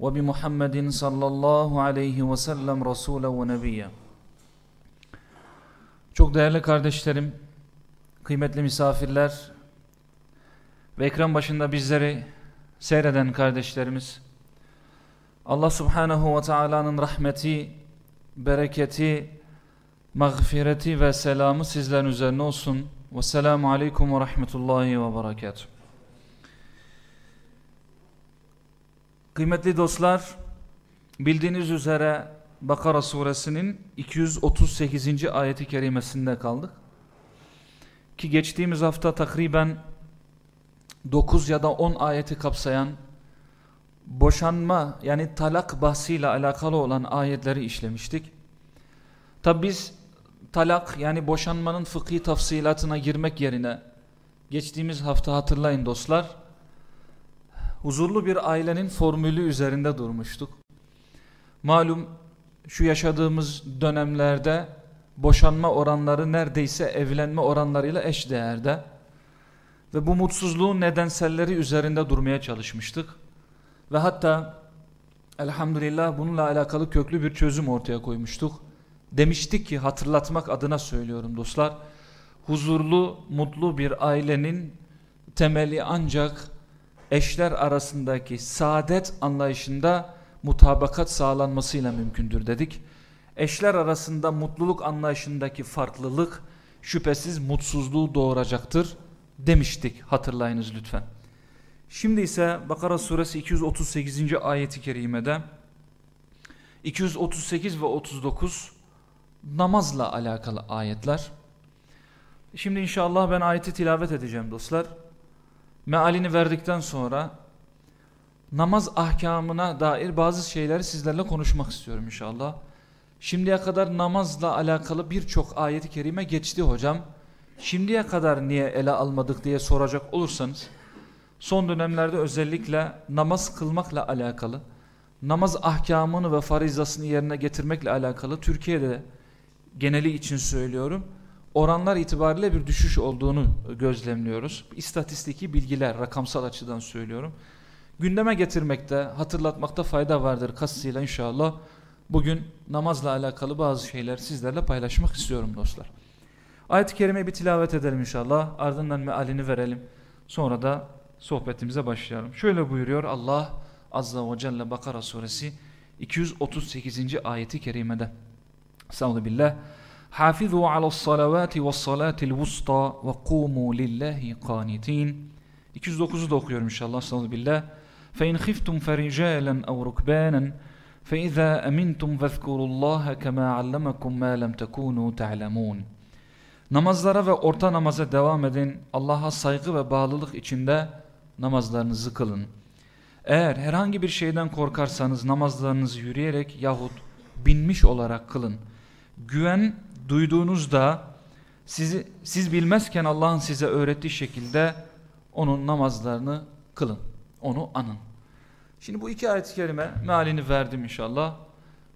وبمحمد صلى الله aleyhi ve sellem Resulü ve Nebiyye. Çok değerli kardeşlerim, kıymetli misafirler ve ekran başında bizleri seyreden kardeşlerimiz, Allah Subhanahu ve Taala'nın rahmeti, bereketi, mağfireti ve selamı sizlerin üzerine olsun. Vesselamu Aleyküm ve Rahmetullahi ve Berekatuhu. Kıymetli dostlar, bildiğiniz üzere Bakara suresinin 238. ayeti kerimesinde kaldık. Ki geçtiğimiz hafta takriben 9 ya da 10 ayeti kapsayan boşanma yani talak bahsiyle alakalı olan ayetleri işlemiştik. Tabi biz talak yani boşanmanın fıkhi tafsilatına girmek yerine geçtiğimiz hafta hatırlayın dostlar huzurlu bir ailenin formülü üzerinde durmuştuk. Malum şu yaşadığımız dönemlerde boşanma oranları neredeyse evlenme oranlarıyla eş değerde ve bu mutsuzluğun nedenselleri üzerinde durmaya çalışmıştık. Ve hatta elhamdülillah bununla alakalı köklü bir çözüm ortaya koymuştuk. Demiştik ki hatırlatmak adına söylüyorum dostlar. Huzurlu, mutlu bir ailenin temeli ancak eşler arasındaki saadet anlayışında mutabakat sağlanmasıyla mümkündür dedik. Eşler arasında mutluluk anlayışındaki farklılık şüphesiz mutsuzluğu doğuracaktır demiştik hatırlayınız lütfen. Şimdi ise Bakara suresi 238. ayeti kerimede 238 ve 39 namazla alakalı ayetler. Şimdi inşallah ben ayeti tilavet edeceğim dostlar mealini verdikten sonra namaz ahkamına dair bazı şeyleri sizlerle konuşmak istiyorum inşallah. Şimdiye kadar namazla alakalı birçok ayeti kerime geçti hocam. Şimdiye kadar niye ele almadık diye soracak olursanız son dönemlerde özellikle namaz kılmakla alakalı namaz ahkamını ve farizasını yerine getirmekle alakalı Türkiye'de geneli için söylüyorum oranlar itibariyle bir düşüş olduğunu gözlemliyoruz. İstatistiki bilgiler, rakamsal açıdan söylüyorum. Gündeme getirmekte, hatırlatmakta fayda vardır kastıyla inşallah. Bugün namazla alakalı bazı şeyler sizlerle paylaşmak istiyorum dostlar. Ayet-i Kerime'yi bir tilavet edelim inşallah. Ardından mealini verelim. Sonra da sohbetimize başlayalım. Şöyle buyuruyor Allah Azza ve Celle Bakara suresi 238. ayeti kerimede. Estağfirullah billah. حافظوا على الصلوات والصلاة الوسطى وقوموا لله قانتين 209'u da okuyorum inşallah sallallahu billah فإن خفتم فرجالا أو ركبانا فإذا أمنتم فاذكروا الله كما علمكم ما لم تكونوا تعلمون Namazlara ve orta namaza devam edin. Allah'a saygı ve bağlılık içinde namazlarınızı kılın. Eğer herhangi bir şeyden korkarsanız namazlarınızı yürüyerek yahut binmiş olarak kılın. Güven duyduğunuzda sizi, siz bilmezken Allah'ın size öğrettiği şekilde onun namazlarını kılın. Onu anın. Şimdi bu iki ayet-i kerime mealini verdim inşallah.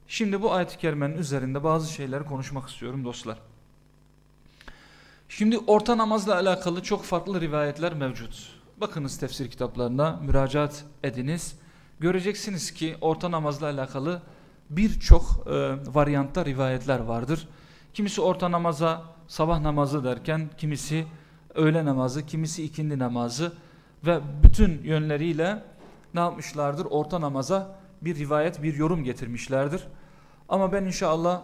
Şimdi bu ayet-i kerimenin üzerinde bazı şeyleri konuşmak istiyorum dostlar. Şimdi orta namazla alakalı çok farklı rivayetler mevcut. Bakınız tefsir kitaplarına müracaat ediniz. Göreceksiniz ki orta namazla alakalı birçok e, varyantta rivayetler vardır. Kimisi orta namaza sabah namazı derken kimisi öğle namazı, kimisi ikindi namazı ve bütün yönleriyle ne yapmışlardır? Orta namaza bir rivayet, bir yorum getirmişlerdir. Ama ben inşallah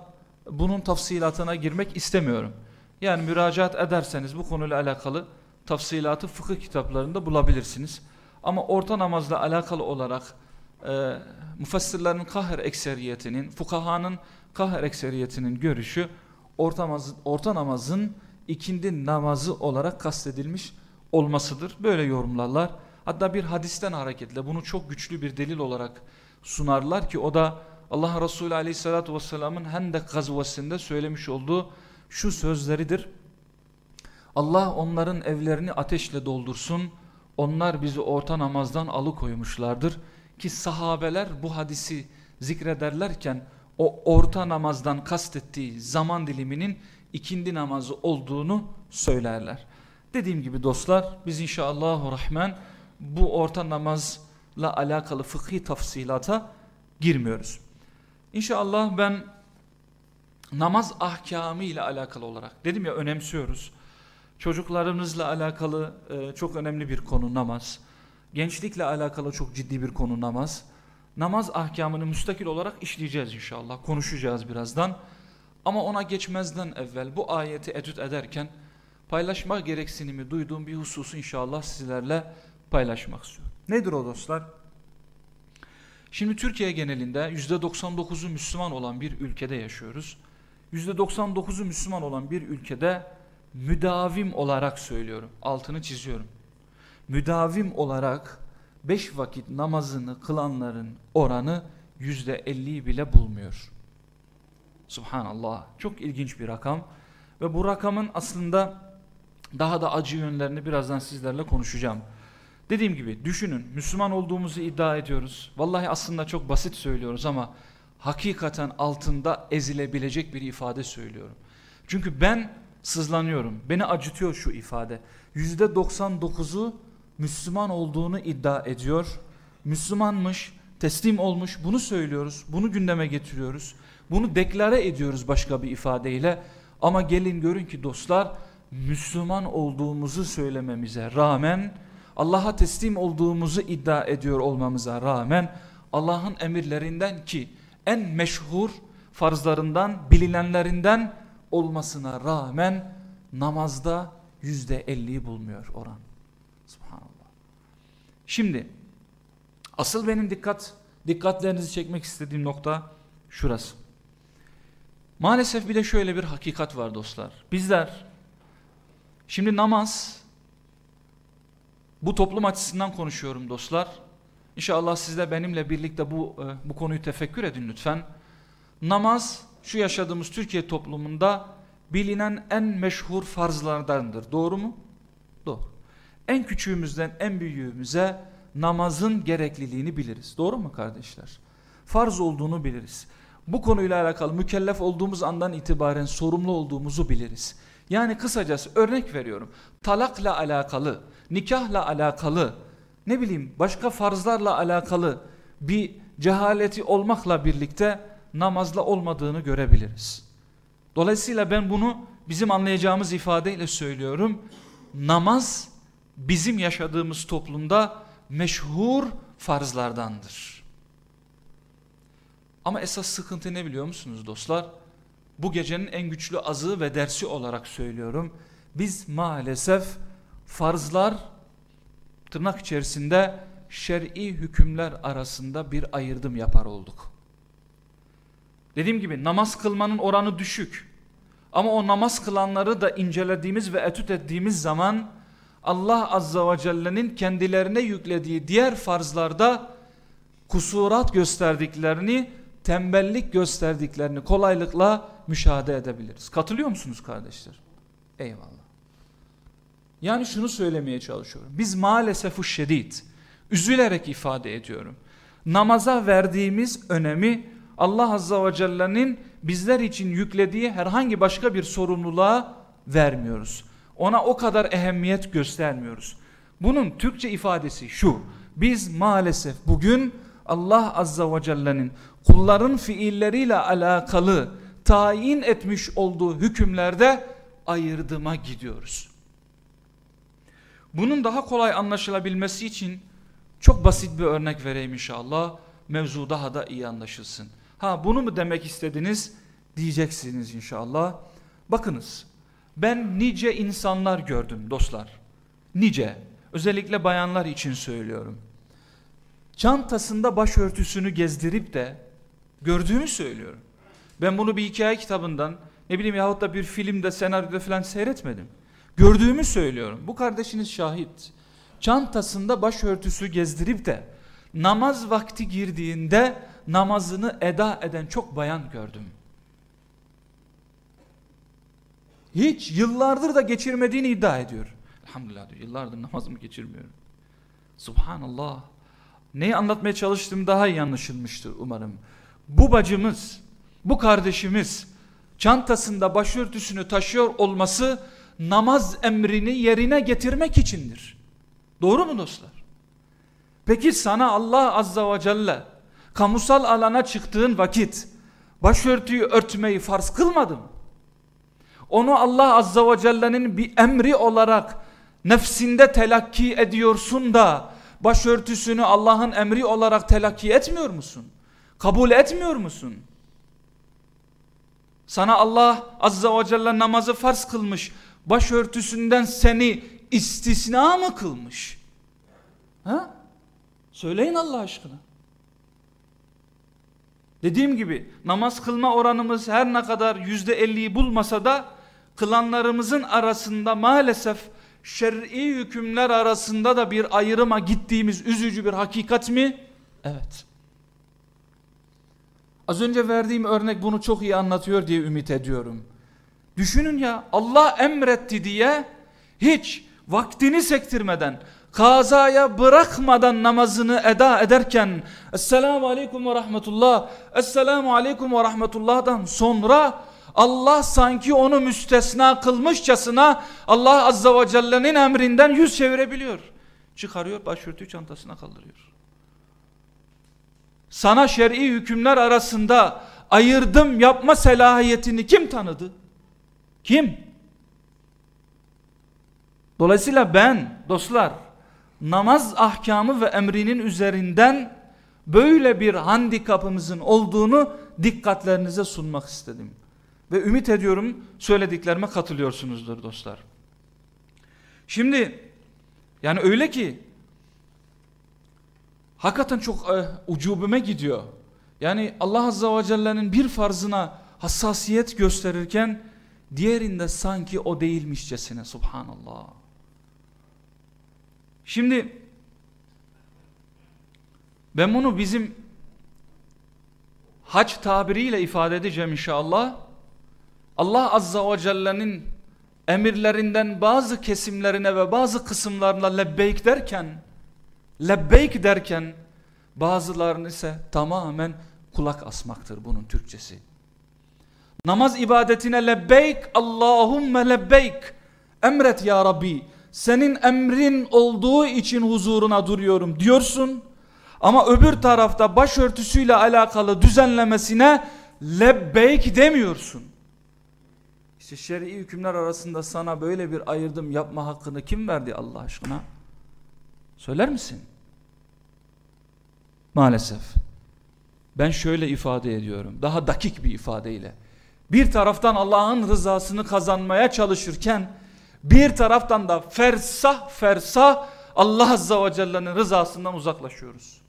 bunun tafsilatına girmek istemiyorum. Yani müracaat ederseniz bu konuyla alakalı tafsilatı fıkıh kitaplarında bulabilirsiniz. Ama orta namazla alakalı olarak e, müfessirlerin kahir ekseriyetinin, fukahanın kahir ekseriyetinin görüşü orta, namaz, orta namazın ikindi namazı olarak kastedilmiş olmasıdır. Böyle yorumlarlar. Hatta bir hadisten hareketle bunu çok güçlü bir delil olarak sunarlar ki o da Allah Resulü Aleyhisselatü Vesselam'ın Hendek gazvesinde söylemiş olduğu şu sözleridir. Allah onların evlerini ateşle doldursun. Onlar bizi orta namazdan alıkoymuşlardır. Ki sahabeler bu hadisi zikrederlerken o orta namazdan kastettiği zaman diliminin ikindi namazı olduğunu söylerler. Dediğim gibi dostlar biz inşallah rahman bu orta namazla alakalı fıkhi tafsilata girmiyoruz. İnşallah ben namaz ahkamı ile alakalı olarak dedim ya önemsiyoruz. Çocuklarımızla alakalı e, çok önemli bir konu namaz. Gençlikle alakalı çok ciddi bir konu namaz. Namaz ahkamını müstakil olarak işleyeceğiz inşallah. Konuşacağız birazdan. Ama ona geçmezden evvel bu ayeti etüt ederken paylaşma gereksinimi duyduğum bir hususu inşallah sizlerle paylaşmak istiyorum. Nedir o dostlar? Şimdi Türkiye genelinde %99'u Müslüman olan bir ülkede yaşıyoruz. %99'u Müslüman olan bir ülkede müdavim olarak söylüyorum. Altını çiziyorum. Müdavim olarak beş vakit namazını kılanların oranı %50'yi bile bulmuyor. Subhanallah. Çok ilginç bir rakam. Ve bu rakamın aslında daha da acı yönlerini birazdan sizlerle konuşacağım. Dediğim gibi düşünün Müslüman olduğumuzu iddia ediyoruz. Vallahi aslında çok basit söylüyoruz ama hakikaten altında ezilebilecek bir ifade söylüyorum. Çünkü ben sızlanıyorum. Beni acıtıyor şu ifade. %99'u Müslüman olduğunu iddia ediyor. Müslümanmış, teslim olmuş bunu söylüyoruz. Bunu gündeme getiriyoruz. Bunu deklare ediyoruz başka bir ifadeyle. Ama gelin görün ki dostlar Müslüman olduğumuzu söylememize rağmen Allah'a teslim olduğumuzu iddia ediyor olmamıza rağmen Allah'ın emirlerinden ki en meşhur farzlarından bilinenlerinden olmasına rağmen namazda yüzde elliyi bulmuyor oran. Şimdi asıl benim dikkat dikkatlerinizi çekmek istediğim nokta şurası. Maalesef bir de şöyle bir hakikat var dostlar. Bizler şimdi namaz bu toplum açısından konuşuyorum dostlar. İnşallah siz de benimle birlikte bu e, bu konuyu tefekkür edin lütfen. Namaz şu yaşadığımız Türkiye toplumunda bilinen en meşhur farzlardandır. Doğru mu? Doğru. En küçüğümüzden en büyüğümüze namazın gerekliliğini biliriz. Doğru mu kardeşler? Farz olduğunu biliriz. Bu konuyla alakalı mükellef olduğumuz andan itibaren sorumlu olduğumuzu biliriz. Yani kısacası örnek veriyorum. Talakla alakalı, nikahla alakalı, ne bileyim başka farzlarla alakalı bir cehaleti olmakla birlikte namazla olmadığını görebiliriz. Dolayısıyla ben bunu bizim anlayacağımız ifadeyle söylüyorum. Namaz bizim yaşadığımız toplumda meşhur farzlardandır. Ama esas sıkıntı ne biliyor musunuz dostlar? Bu gecenin en güçlü azı ve dersi olarak söylüyorum. Biz maalesef farzlar tırnak içerisinde şer'i hükümler arasında bir ayırdım yapar olduk. Dediğim gibi namaz kılmanın oranı düşük. Ama o namaz kılanları da incelediğimiz ve etüt ettiğimiz zaman Allah Azza ve Celle'nin kendilerine yüklediği diğer farzlarda kusurat gösterdiklerini, tembellik gösterdiklerini kolaylıkla müşahede edebiliriz. Katılıyor musunuz kardeşler? Eyvallah. Yani şunu söylemeye çalışıyorum. Biz maalesef şedid, üzülerek ifade ediyorum. Namaza verdiğimiz önemi Allah Azza ve Celle'nin bizler için yüklediği herhangi başka bir sorumluluğa vermiyoruz. Ona o kadar ehemmiyet göstermiyoruz. Bunun Türkçe ifadesi şu. Biz maalesef bugün Allah Azza ve Celle'nin kulların fiilleriyle alakalı tayin etmiş olduğu hükümlerde ayırdıma gidiyoruz. Bunun daha kolay anlaşılabilmesi için çok basit bir örnek vereyim inşallah. Mevzu daha da iyi anlaşılsın. Ha bunu mu demek istediniz diyeceksiniz inşallah. Bakınız ben nice insanlar gördüm dostlar. Nice. Özellikle bayanlar için söylüyorum. Çantasında başörtüsünü gezdirip de gördüğümü söylüyorum. Ben bunu bir hikaye kitabından ne bileyim yahut da bir filmde senaryoda falan seyretmedim. Gördüğümü söylüyorum. Bu kardeşiniz şahit. Çantasında başörtüsü gezdirip de namaz vakti girdiğinde namazını eda eden çok bayan gördüm. Hiç yıllardır da geçirmediğini iddia ediyor. Elhamdülillah diyor yıllardır namazımı geçirmiyorum. Subhanallah. Neyi anlatmaya çalıştım daha iyi anlaşılmıştır umarım. Bu bacımız, bu kardeşimiz çantasında başörtüsünü taşıyor olması namaz emrini yerine getirmek içindir. Doğru mu dostlar? Peki sana Allah azza ve celle kamusal alana çıktığın vakit başörtüyü örtmeyi farz kılmadı mı? Onu Allah azza ve celle'nin bir emri olarak nefsinde telakki ediyorsun da başörtüsünü Allah'ın emri olarak telakki etmiyor musun? Kabul etmiyor musun? Sana Allah azza ve celle namazı farz kılmış. Başörtüsünden seni istisna mı kılmış? Ha? Söyleyin Allah aşkına. Dediğim gibi namaz kılma oranımız her ne kadar yüzde elliyi bulmasa da kılanlarımızın arasında maalesef şer'i hükümler arasında da bir ayrıma gittiğimiz üzücü bir hakikat mi? Evet. Az önce verdiğim örnek bunu çok iyi anlatıyor diye ümit ediyorum. Düşünün ya Allah emretti diye hiç vaktini sektirmeden kazaya bırakmadan namazını eda ederken Esselamu Aleyküm ve Rahmetullah Esselamu Aleyküm ve Rahmetullah'dan sonra Allah sanki onu müstesna kılmışçasına Allah Azza ve Celle'nin emrinden yüz çevirebiliyor. Çıkarıyor başörtüyü çantasına kaldırıyor. Sana şer'i hükümler arasında ayırdım yapma selahiyetini kim tanıdı? Kim? Dolayısıyla ben dostlar namaz ahkamı ve emrinin üzerinden böyle bir handikapımızın olduğunu dikkatlerinize sunmak istedim. Ve ümit ediyorum söylediklerime katılıyorsunuzdur dostlar. Şimdi yani öyle ki hakikaten çok e, ucubime gidiyor. Yani Allah Azze ve Celle'nin bir farzına hassasiyet gösterirken diğerinde sanki o değilmişçesine subhanallah. Şimdi ben bunu bizim hac tabiriyle ifade edeceğim inşallah. Allah Azza ve Celle'nin emirlerinden bazı kesimlerine ve bazı kısımlarına lebbeyk derken lebbeyk derken bazılarını ise tamamen kulak asmaktır bunun Türkçesi. Namaz ibadetine lebbeyk Allahümme lebbeyk emret ya Rabbi senin emrin olduğu için huzuruna duruyorum diyorsun. Ama öbür tarafta başörtüsüyle alakalı düzenlemesine lebbeyk demiyorsun. İşte şer'i hükümler arasında sana böyle bir ayırdım yapma hakkını kim verdi Allah aşkına? Söyler misin? Maalesef. Ben şöyle ifade ediyorum. Daha dakik bir ifadeyle. Bir taraftan Allah'ın rızasını kazanmaya çalışırken bir taraftan da fersah fersah Allah Azza ve Celle'nin rızasından uzaklaşıyoruz.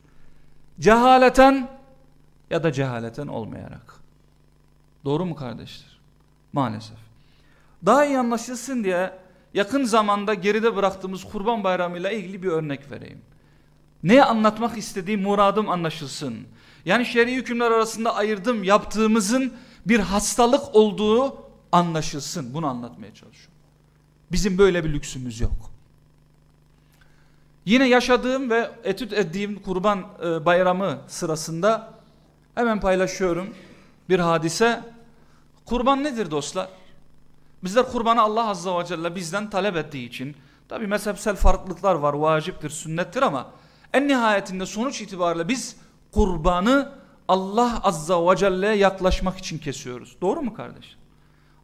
Cehaleten ya da cehaleten olmayarak. Doğru mu kardeşler? Maalesef. Daha iyi anlaşılsın diye yakın zamanda geride bıraktığımız kurban bayramıyla ilgili bir örnek vereyim. Ne anlatmak istediğim muradım anlaşılsın. Yani şer'i hükümler arasında ayırdım yaptığımızın bir hastalık olduğu anlaşılsın. Bunu anlatmaya çalışıyorum. Bizim böyle bir lüksümüz yok. Yine yaşadığım ve etüt ettiğim kurban e, bayramı sırasında hemen paylaşıyorum bir hadise. Kurban nedir dostlar? Bizler kurbanı Allah Azze ve Celle bizden talep ettiği için tabi mezhepsel farklılıklar var vaciptir sünnettir ama en nihayetinde sonuç itibariyle biz kurbanı Allah Azza ve Celle'ye yaklaşmak için kesiyoruz. Doğru mu kardeş?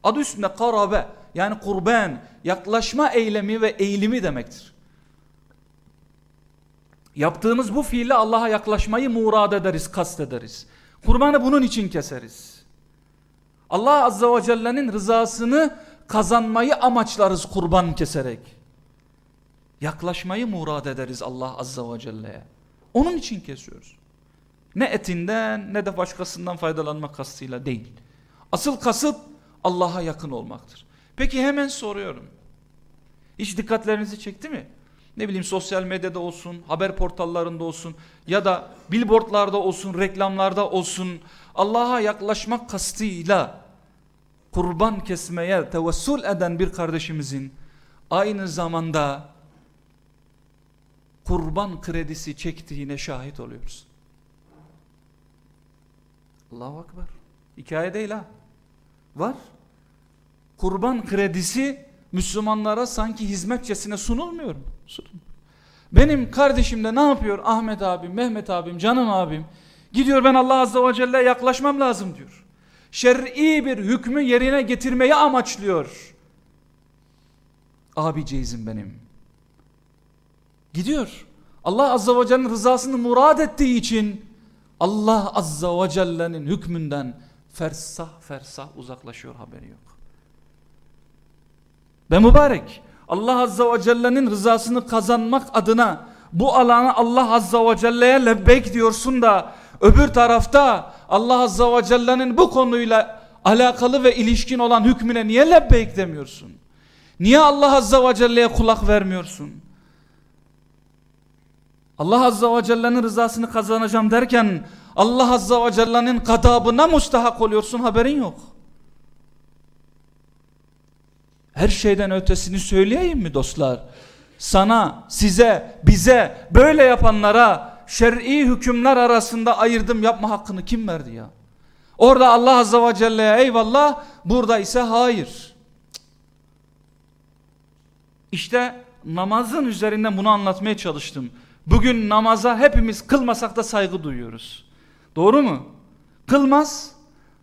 Adı üstünde karabe yani kurban yaklaşma eylemi ve eğilimi demektir. Yaptığımız bu fiille Allah'a yaklaşmayı murad ederiz, kast ederiz. Kurbanı bunun için keseriz. Allah Azza ve Celle'nin rızasını kazanmayı amaçlarız kurban keserek. Yaklaşmayı murad ederiz Allah Azza ve Celle'ye. Onun için kesiyoruz. Ne etinden ne de başkasından faydalanmak kastıyla değil. Asıl kasıt Allah'a yakın olmaktır. Peki hemen soruyorum. Hiç dikkatlerinizi çekti mi? ne bileyim sosyal medyada olsun, haber portallarında olsun ya da billboardlarda olsun, reklamlarda olsun Allah'a yaklaşmak kastıyla kurban kesmeye tevessül eden bir kardeşimizin aynı zamanda kurban kredisi çektiğine şahit oluyoruz. Allahu Akbar. Hikaye değil ha. Var. Kurban kredisi Müslümanlara sanki hizmetçesine sunulmuyor mu? Sunulmuyor. Benim kardeşim de ne yapıyor? Ahmet abim, Mehmet abim, canım abim. Gidiyor ben Allah Azze ve Celle'ye yaklaşmam lazım diyor. Şer'i bir hükmü yerine getirmeyi amaçlıyor. Abiceyizim benim. Gidiyor. Allah Azze ve Celle'nin rızasını murad ettiği için Allah Azze ve Celle'nin hükmünden fersah fersah uzaklaşıyor haberi yok. Ve mübarek Allah Azze ve Celle'nin rızasını kazanmak adına bu alana Allah Azze ve Celle'ye lebbeyk diyorsun da öbür tarafta Allah Azze ve Celle'nin bu konuyla alakalı ve ilişkin olan hükmüne niye lebbeyk demiyorsun? Niye Allah Azze ve Celle'ye kulak vermiyorsun? Allah Azze ve Celle'nin rızasını kazanacağım derken Allah Azze ve Celle'nin kadabına mustahak oluyorsun haberin yok. Her şeyden ötesini söyleyeyim mi dostlar? Sana, size, bize, böyle yapanlara şer'i hükümler arasında ayırdım yapma hakkını kim verdi ya? Orada Allah Azze ve Celle'ye eyvallah, burada ise hayır. İşte namazın üzerinden bunu anlatmaya çalıştım. Bugün namaza hepimiz kılmasak da saygı duyuyoruz. Doğru mu? Kılmaz.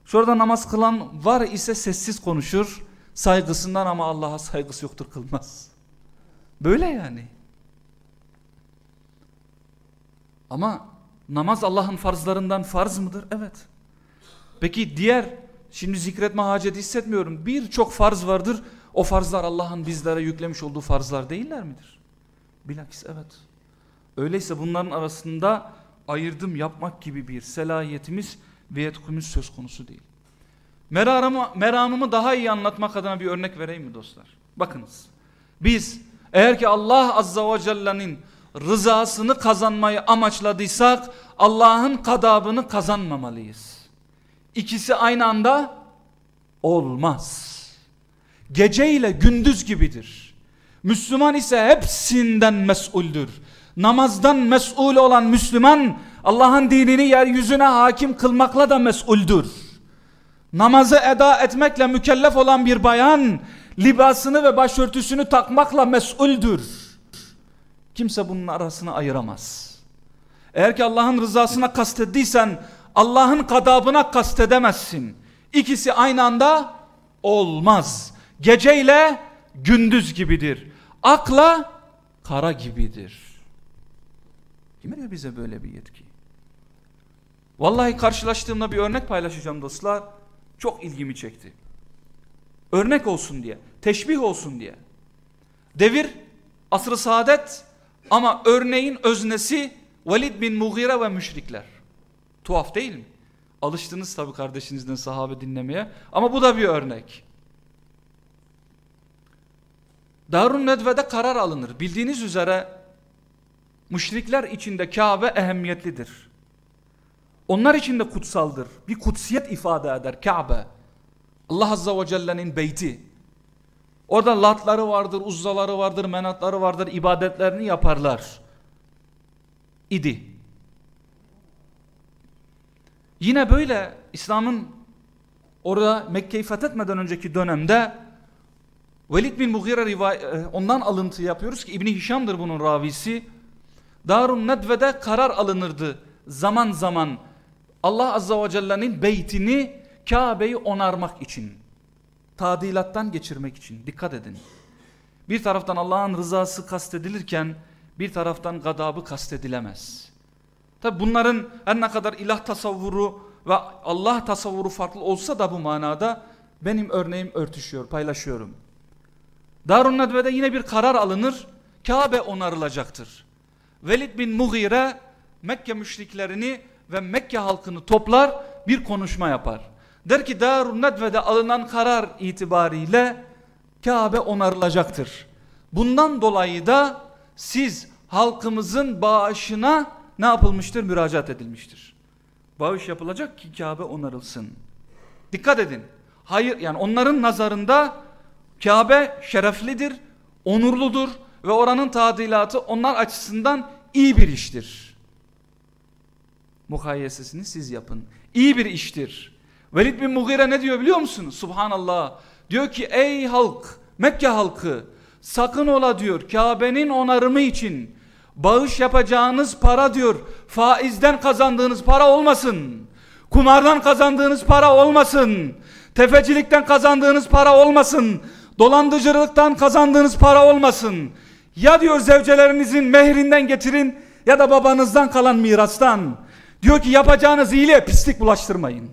Şurada namaz kılan var ise sessiz konuşur. Saygısından ama Allah'a saygısı yoktur kılmaz. Böyle yani. Ama namaz Allah'ın farzlarından farz mıdır? Evet. Peki diğer şimdi zikretme haceti hissetmiyorum. Birçok farz vardır. O farzlar Allah'ın bizlere yüklemiş olduğu farzlar değiller midir? Bilakis evet. Öyleyse bunların arasında ayırdım yapmak gibi bir selahiyetimiz ve yetkimiz söz konusu değil. Meramımı, meramımı daha iyi anlatmak adına bir örnek vereyim mi dostlar? Bakınız. Biz eğer ki Allah Azza ve Celle'nin rızasını kazanmayı amaçladıysak Allah'ın kadabını kazanmamalıyız. İkisi aynı anda olmaz. Gece ile gündüz gibidir. Müslüman ise hepsinden mesuldür. Namazdan mesul olan Müslüman Allah'ın dinini yeryüzüne hakim kılmakla da mesuldür. Namazı eda etmekle mükellef olan bir bayan libasını ve başörtüsünü takmakla mesuldür. Kimse bunun arasını ayıramaz. Eğer ki Allah'ın rızasına kastediysen Allah'ın kadabına kastedemezsin. İkisi aynı anda olmaz. Gece ile gündüz gibidir. Akla kara gibidir. Kim veriyor bize böyle bir yetki? Vallahi karşılaştığımda bir örnek paylaşacağım dostlar. Çok ilgimi çekti. Örnek olsun diye, teşbih olsun diye. Devir asr-ı saadet ama örneğin öznesi Velid bin Mughire ve müşrikler. Tuhaf değil mi? Alıştınız tabi kardeşinizden sahabe dinlemeye ama bu da bir örnek. Darun Nedve'de karar alınır. Bildiğiniz üzere müşrikler içinde Kabe ehemmiyetlidir. Onlar için de kutsaldır. Bir kutsiyet ifade eder Kabe. Allah Azza ve Celle'nin beyti. Orada latları vardır, uzzaları vardır, menatları vardır, ibadetlerini yaparlar. İdi. Yine böyle İslam'ın orada Mekke'yi fethetmeden önceki dönemde Velid bin Mughire ondan alıntı yapıyoruz ki İbni Hişam'dır bunun ravisi. Darun Nedve'de karar alınırdı zaman zaman Allah Azza ve Celle'nin beytini Kabe'yi onarmak için tadilattan geçirmek için dikkat edin. Bir taraftan Allah'ın rızası kastedilirken bir taraftan gadabı kastedilemez. Tabi bunların her ne kadar ilah tasavvuru ve Allah tasavvuru farklı olsa da bu manada benim örneğim örtüşüyor, paylaşıyorum. Darun Nedve'de yine bir karar alınır, Kabe onarılacaktır. Velid bin Mughire Mekke müşriklerini ve Mekke halkını toplar bir konuşma yapar. Der ki Darun Nedve'de alınan karar itibariyle Kabe onarılacaktır. Bundan dolayı da siz halkımızın bağışına ne yapılmıştır? Müracaat edilmiştir. Bağış yapılacak ki Kabe onarılsın. Dikkat edin. Hayır yani onların nazarında Kabe şereflidir, onurludur ve oranın tadilatı onlar açısından iyi bir iştir. Mukayyesesini siz yapın. İyi bir iştir. Velid bin Mughire ne diyor biliyor musunuz? Subhanallah. Diyor ki ey halk, Mekke halkı sakın ola diyor Kabe'nin onarımı için bağış yapacağınız para diyor faizden kazandığınız para olmasın. Kumardan kazandığınız para olmasın. Tefecilikten kazandığınız para olmasın. Dolandırıcılıktan kazandığınız para olmasın. Ya diyor zevcelerinizin mehrinden getirin ya da babanızdan kalan mirastan. Diyor ki yapacağınız iyiliğe pislik bulaştırmayın.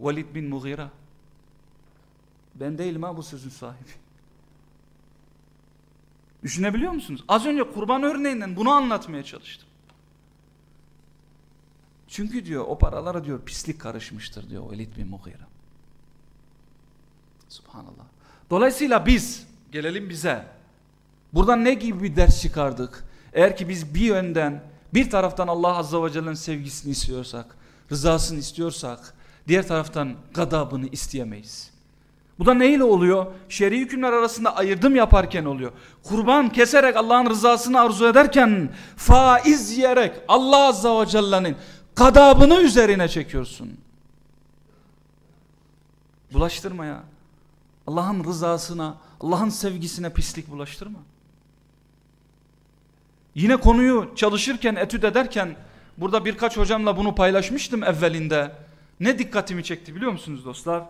Velid bin Mughira. Ben değilim ha bu sözün sahibi. Düşünebiliyor musunuz? Az önce kurban örneğinden bunu anlatmaya çalıştım. Çünkü diyor o paralara diyor pislik karışmıştır diyor Velid bin Mughira. Subhanallah. Dolayısıyla biz gelelim bize. Buradan ne gibi bir ders çıkardık? Eğer ki biz bir yönden bir taraftan Allah Azze ve Celle'nin sevgisini istiyorsak, rızasını istiyorsak, diğer taraftan gadabını isteyemeyiz. Bu da neyle oluyor? Şer'i hükümler arasında ayırdım yaparken oluyor. Kurban keserek Allah'ın rızasını arzu ederken faiz yiyerek Allah Azze ve Celle'nin gadabını üzerine çekiyorsun. Bulaştırma ya. Allah'ın rızasına, Allah'ın sevgisine pislik bulaştırma. Yine konuyu çalışırken, etüt ederken burada birkaç hocamla bunu paylaşmıştım evvelinde. Ne dikkatimi çekti biliyor musunuz dostlar?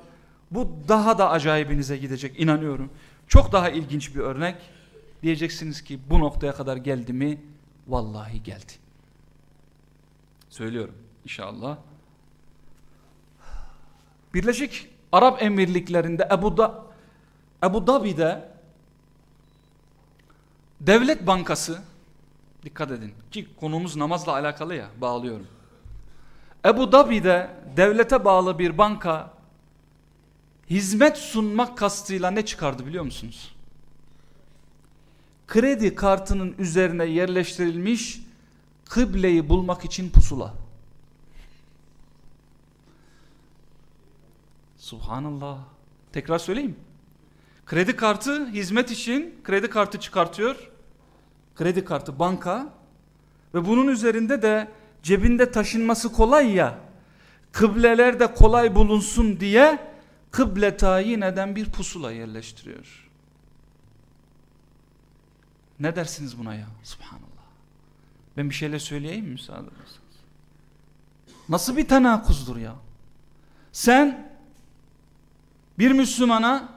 Bu daha da acayibinize gidecek inanıyorum. Çok daha ilginç bir örnek. Diyeceksiniz ki bu noktaya kadar geldi mi? Vallahi geldi. Söylüyorum inşallah. Birleşik Arap Emirlikleri'nde Ebu, da, Ebu Dabi'de Devlet Bankası dikkat edin ki konumuz namazla alakalı ya bağlıyorum. Ebu Dabi'de devlete bağlı bir banka hizmet sunmak kastıyla ne çıkardı biliyor musunuz? Kredi kartının üzerine yerleştirilmiş kıbleyi bulmak için pusula. Subhanallah. Tekrar söyleyeyim. Kredi kartı hizmet için kredi kartı çıkartıyor. Kredi kartı banka ve bunun üzerinde de cebinde taşınması kolay ya. Kıbleler de kolay bulunsun diye kıble tayin eden bir pusula yerleştiriyor. Ne dersiniz buna ya? Subhanallah. Ben bir şeyler söyleyeyim mi müsaade ederseniz? Nasıl bir tenakuzdur ya? Sen bir Müslümana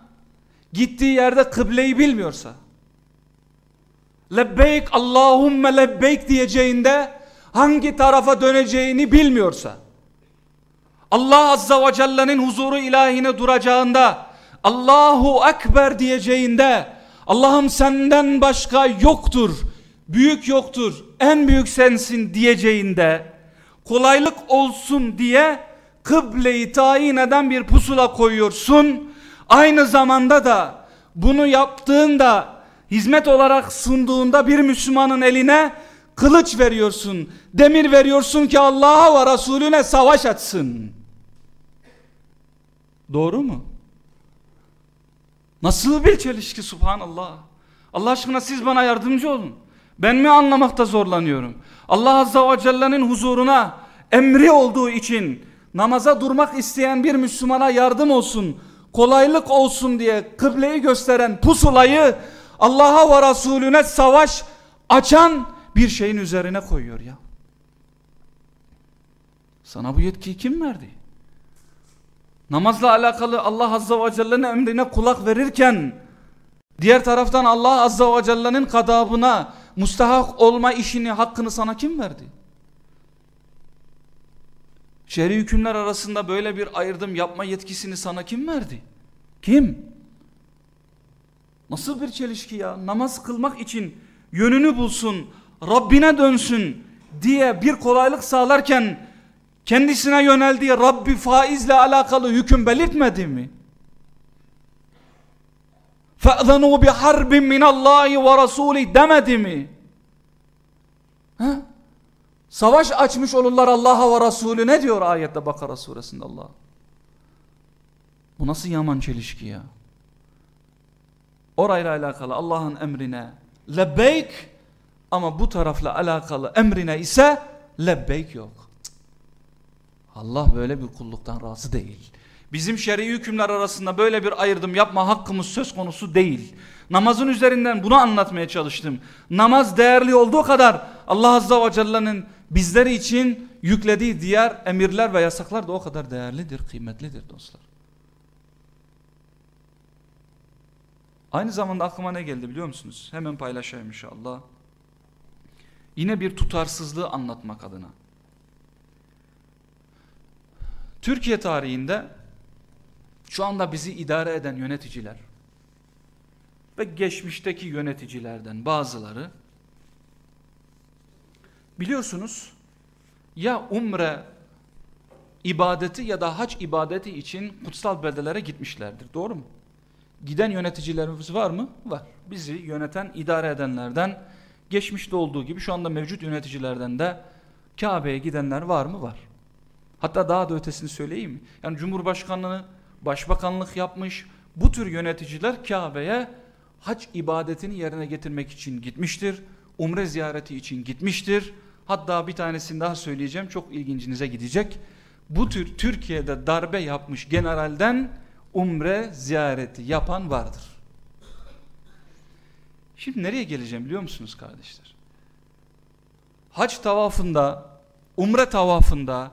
gittiği yerde kıbleyi bilmiyorsa lebbeyk Allahümme lebbeyk diyeceğinde hangi tarafa döneceğini bilmiyorsa Allah Azza ve Celle'nin huzuru ilahine duracağında Allahu Ekber diyeceğinde Allah'ım senden başka yoktur, büyük yoktur, en büyük sensin diyeceğinde kolaylık olsun diye kıbleyi tayin eden bir pusula koyuyorsun. Aynı zamanda da bunu yaptığında hizmet olarak sunduğunda bir Müslümanın eline kılıç veriyorsun. Demir veriyorsun ki Allah'a ve Resulüne savaş açsın. Doğru mu? Nasıl bir çelişki subhanallah. Allah aşkına siz bana yardımcı olun. Ben mi anlamakta zorlanıyorum? Allah Azza ve Celle'nin huzuruna emri olduğu için namaza durmak isteyen bir Müslümana yardım olsun, kolaylık olsun diye kıbleyi gösteren pusulayı Allah'a ve Resulüne savaş açan bir şeyin üzerine koyuyor ya. Sana bu yetkiyi kim verdi? Namazla alakalı Allah Azza ve Celle'nin emrine kulak verirken diğer taraftan Allah Azza ve Celle'nin kadabına mustahak olma işini hakkını sana kim verdi? Şer'i hükümler arasında böyle bir ayırdım yapma yetkisini sana kim verdi? Kim? Nasıl bir çelişki ya? Namaz kılmak için yönünü bulsun, Rabbine dönsün diye bir kolaylık sağlarken kendisine yöneldiği Rabbi faizle alakalı hüküm belirtmedi mi? فَأْذَنُوا بِحَرْبٍ مِّنَ اللّٰهِ وَرَسُولِهِ demedi mi? Ha? Savaş açmış olurlar Allah'a ve Resulü ne diyor ayette Bakara suresinde Allah? Bu nasıl yaman çelişki ya? Orayla alakalı Allah'ın emrine lebbeyk ama bu tarafla alakalı emrine ise lebbeyk yok. Allah böyle bir kulluktan razı değil. Bizim şer'i hükümler arasında böyle bir ayırdım yapma hakkımız söz konusu değil. Namazın üzerinden bunu anlatmaya çalıştım. Namaz değerli olduğu kadar Allah Azza ve Celle'nin bizleri için yüklediği diğer emirler ve yasaklar da o kadar değerlidir, kıymetlidir dostlar. Aynı zamanda aklıma ne geldi biliyor musunuz? Hemen paylaşayım inşallah. Yine bir tutarsızlığı anlatmak adına. Türkiye tarihinde şu anda bizi idare eden yöneticiler ve geçmişteki yöneticilerden bazıları biliyorsunuz ya umre ibadeti ya da hac ibadeti için kutsal beldelere gitmişlerdir. Doğru mu? Giden yöneticilerimiz var mı? Var. Bizi yöneten, idare edenlerden geçmişte olduğu gibi şu anda mevcut yöneticilerden de Kabe'ye gidenler var mı? Var. Hatta daha da ötesini söyleyeyim. Yani Cumhurbaşkanlığı, başbakanlık yapmış bu tür yöneticiler Kabe'ye hac ibadetini yerine getirmek için gitmiştir. Umre ziyareti için gitmiştir. Hatta bir tanesini daha söyleyeceğim çok ilgincinize gidecek. Bu tür Türkiye'de darbe yapmış generalden umre ziyareti yapan vardır. Şimdi nereye geleceğim biliyor musunuz kardeşler? Hac tavafında, umre tavafında,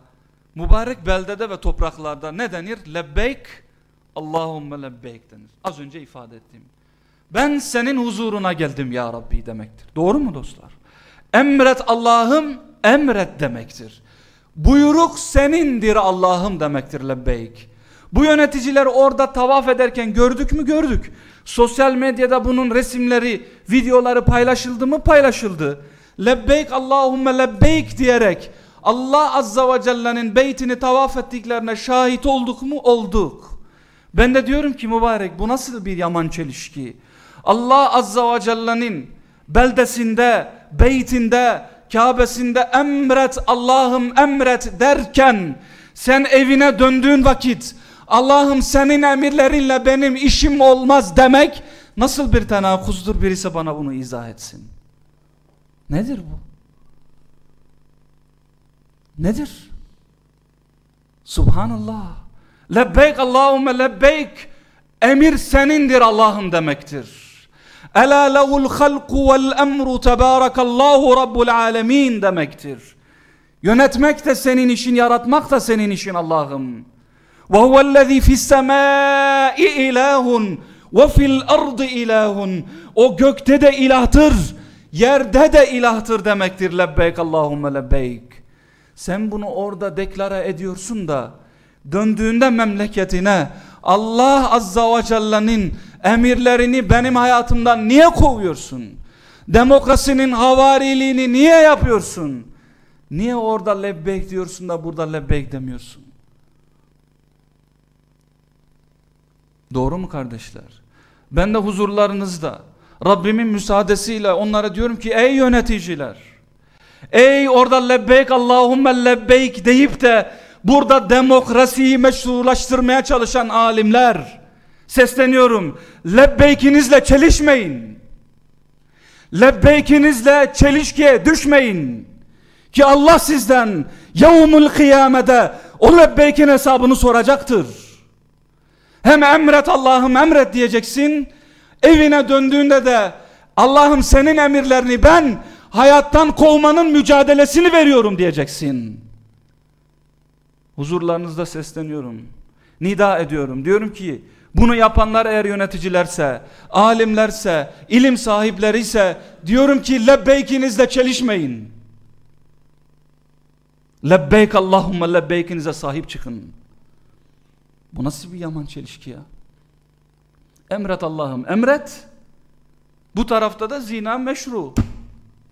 mübarek beldede ve topraklarda ne denir? Lebbeyk, Allahümme lebbeyk denir. Az önce ifade ettiğim. Ben senin huzuruna geldim ya Rabbi demektir. Doğru mu dostlar? Emret Allah'ım, emret demektir. Buyruk senindir Allah'ım demektir lebbeyk. Bu yöneticiler orada tavaf ederken gördük mü gördük. Sosyal medyada bunun resimleri, videoları paylaşıldı mı paylaşıldı. Lebbeyk Allahümme lebbeyk diyerek Allah Azza ve Celle'nin beytini tavaf ettiklerine şahit olduk mu? Olduk. Ben de diyorum ki mübarek bu nasıl bir yaman çelişki? Allah Azza ve Celle'nin beldesinde, beytinde, Kabe'sinde emret Allah'ım emret derken sen evine döndüğün vakit Allah'ım senin emirlerinle benim işim olmaz demek nasıl bir tenakuzdur birisi bana bunu izah etsin. Nedir bu? Nedir? Subhanallah. Lebbeyk Allahümme lebbeyk. Emir senindir Allah'ım demektir. Ela lehul halku vel emru tebarakallahu rabbul alemin demektir. Yönetmek de senin işin, yaratmak da senin işin Allah'ım. Ve huvellezî fissemâi ilâhun ve fil ardı ilâhun. O gökte de ilahtır, yerde de ilahtır demektir. Lebbeyk Allahümme lebbeyk. Sen bunu orada deklare ediyorsun da döndüğünde memleketine Allah Azza ve Celle'nin emirlerini benim hayatımdan niye kovuyorsun? Demokrasinin havariliğini niye yapıyorsun? Niye orada lebbeyk diyorsun da burada lebbeyk demiyorsun? Doğru mu kardeşler? Ben de huzurlarınızda Rabbimin müsaadesiyle onlara diyorum ki ey yöneticiler ey orada lebbeyk Allahümme lebbeyk deyip de burada demokrasiyi meşrulaştırmaya çalışan alimler sesleniyorum. Lebbeykinizle çelişmeyin. Lebbeykinizle çelişkiye düşmeyin. Ki Allah sizden yevmul kıyamede o lebbeykin hesabını soracaktır hem emret Allah'ım emret diyeceksin. Evine döndüğünde de Allah'ım senin emirlerini ben hayattan kovmanın mücadelesini veriyorum diyeceksin. Huzurlarınızda sesleniyorum. Nida ediyorum. Diyorum ki bunu yapanlar eğer yöneticilerse, alimlerse, ilim sahipleri ise diyorum ki lebbeykinizle çelişmeyin. Lebbeyk Allahümme lebbeykinize sahip çıkın. Bu nasıl bir yaman çelişki ya? Emret Allah'ım emret. Bu tarafta da zina meşru.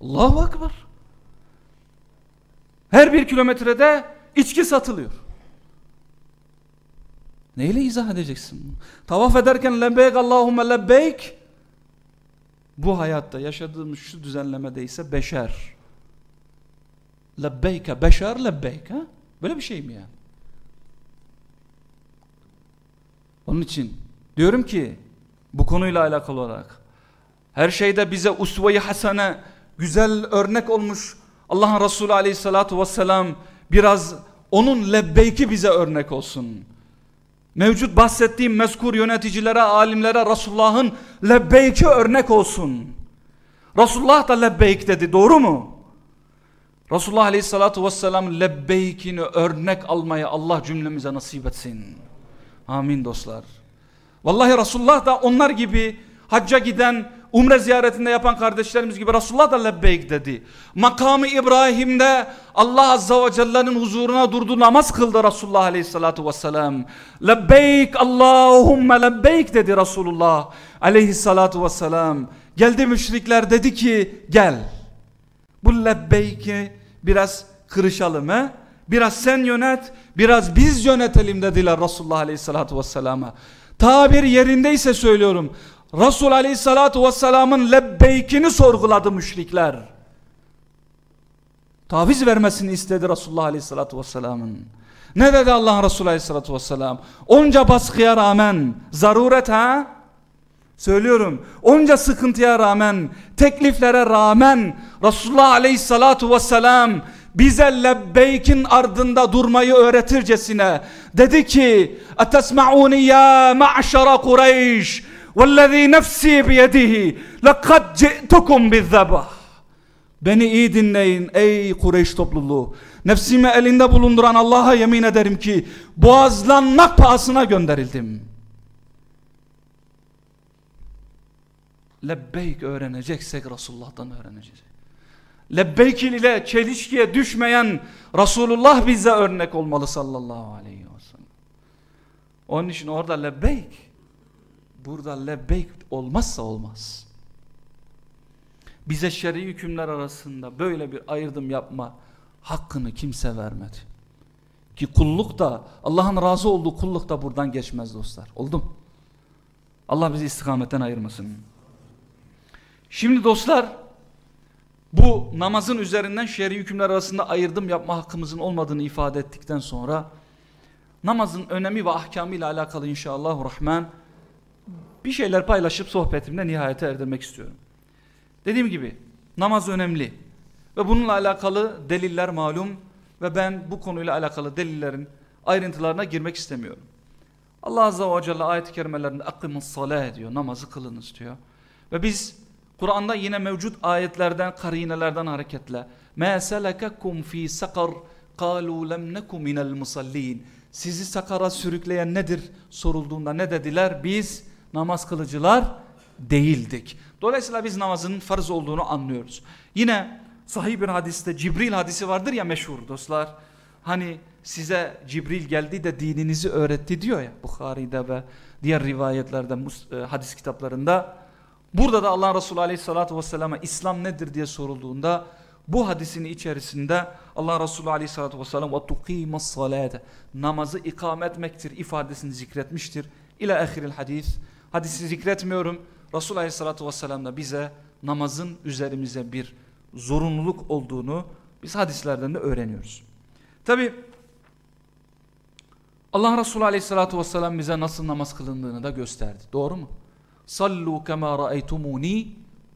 Allahu Akbar. Her bir kilometrede içki satılıyor. Neyle izah edeceksin? Tavaf ederken lebbeyk Allahümme lebbeyk bu hayatta yaşadığımız şu düzenlemede ise beşer. Lebbeyke beşer lebbeyk. Ha? Böyle bir şey mi yani? Onun için diyorum ki bu konuyla alakalı olarak her şeyde bize usve-i hasene güzel örnek olmuş Allah'ın Resulü aleyhissalatu vesselam biraz onun lebbeyki bize örnek olsun. Mevcut bahsettiğim mezkur yöneticilere, alimlere Resulullah'ın lebbeyki örnek olsun. Resulullah da lebbeyk dedi doğru mu? Resulullah aleyhissalatu vesselam lebbeykini örnek almayı Allah cümlemize nasip etsin. Amin dostlar. Vallahi Resulullah da onlar gibi hacca giden, umre ziyaretinde yapan kardeşlerimiz gibi Resulullah da lebbeyk dedi. Makamı İbrahim'de Allah Azza ve Celle'nin huzuruna durdu namaz kıldı Resulullah Aleyhissalatu vesselam. Lebbeyk Allahümme lebbeyk dedi Resulullah Aleyhissalatu vesselam. Geldi müşrikler dedi ki gel. Bu lebbeyki biraz kırışalım he. Biraz sen yönet, biraz biz yönetelim dediler Resulullah Aleyhissalatu vesselama. Tabir yerindeyse söylüyorum. Resul Aleyhissalatu vesselamın lebbeykini sorguladı müşrikler. Taviz vermesini istedi Resulullah Aleyhissalatu vesselamın. Ne dedi Allah'ın Resulü Aleyhissalatu vesselam? Onca baskıya rağmen zaruret ha? Söylüyorum. Onca sıkıntıya rağmen, tekliflere rağmen Resulullah Aleyhissalatu vesselam bize lebbeykin ardında durmayı öğretircesine dedi ki etesma'uni ya ma'şara Kureyş vellezî nefsî biyedihi lekad ci'tukum bizzebah Beni iyi dinleyin ey Kureyş topluluğu. Nefsimi elinde bulunduran Allah'a yemin ederim ki boğazlanmak pahasına gönderildim. Lebbeyk öğreneceksek Resulullah'tan öğreneceğiz. Lebbeyk ile çelişkiye düşmeyen Resulullah bize örnek olmalı sallallahu aleyhi ve sellem. Onun için orada lebbeyk burada lebbeyk olmazsa olmaz. Bize şer'i hükümler arasında böyle bir ayırdım yapma hakkını kimse vermedi. Ki kulluk da Allah'ın razı olduğu kulluk da buradan geçmez dostlar. Oldu mu? Allah bizi istikametten ayırmasın. Şimdi dostlar bu namazın üzerinden şer'i hükümler arasında ayırdım yapma hakkımızın olmadığını ifade ettikten sonra namazın önemi ve ahkamı ile alakalı inşallah rahman bir şeyler paylaşıp sohbetimde nihayete erdirmek istiyorum. Dediğim gibi namaz önemli ve bununla alakalı deliller malum ve ben bu konuyla alakalı delillerin ayrıntılarına girmek istemiyorum. Allah Azze ve Celle ayet-i kerimelerinde akımız salah diyor namazı kılınız diyor. Ve biz Kur'an'da yine mevcut ayetlerden, karinelerden hareketle مَا سَلَكَكُمْ ف۪ي سَقَرْ قَالُوا لَمْ نَكُ مِنَ الْمُسَلِّينَ Sizi sakara sürükleyen nedir sorulduğunda ne dediler? Biz namaz kılıcılar değildik. Dolayısıyla biz namazın farz olduğunu anlıyoruz. Yine sahih bir hadiste Cibril hadisi vardır ya meşhur dostlar. Hani size Cibril geldi de dininizi öğretti diyor ya Bukhari'de ve diğer rivayetlerde e, hadis kitaplarında. Burada da Allah Resulü Aleyhisselatü Vesselam'a İslam nedir diye sorulduğunda bu hadisin içerisinde Allah Resulü Aleyhisselatü Vesselam وَتُقِيمَ الصَّلَاةَ namazı ikame etmektir ifadesini zikretmiştir. İlâ ehiril hadis. Hadisi zikretmiyorum. Resul Aleyhisselatü Vesselam da bize namazın üzerimize bir zorunluluk olduğunu biz hadislerden de öğreniyoruz. Tabi Allah Resulü Aleyhisselatü Vesselam bize nasıl namaz kılındığını da gösterdi. Doğru mu? Sallu kema ra'aytumuni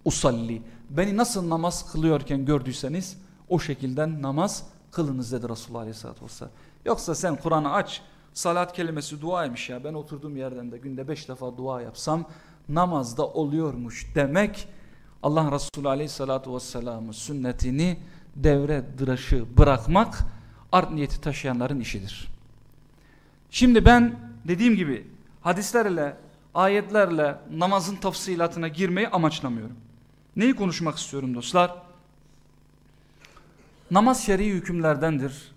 usalli. Beni nasıl namaz kılıyorken gördüyseniz o şekilde namaz kılınız dedi Resulullah Aleyhisselatü Vesselam. Yoksa sen Kur'an'ı aç salat kelimesi duaymış ya ben oturduğum yerden de günde beş defa dua yapsam namazda oluyormuş demek Allah Resulü Aleyhisselatü Vesselam'ın sünnetini devre dışı bırakmak art niyeti taşıyanların işidir. Şimdi ben dediğim gibi hadislerle ayetlerle namazın tafsilatına girmeyi amaçlamıyorum. Neyi konuşmak istiyorum dostlar? Namaz şer'i hükümlerdendir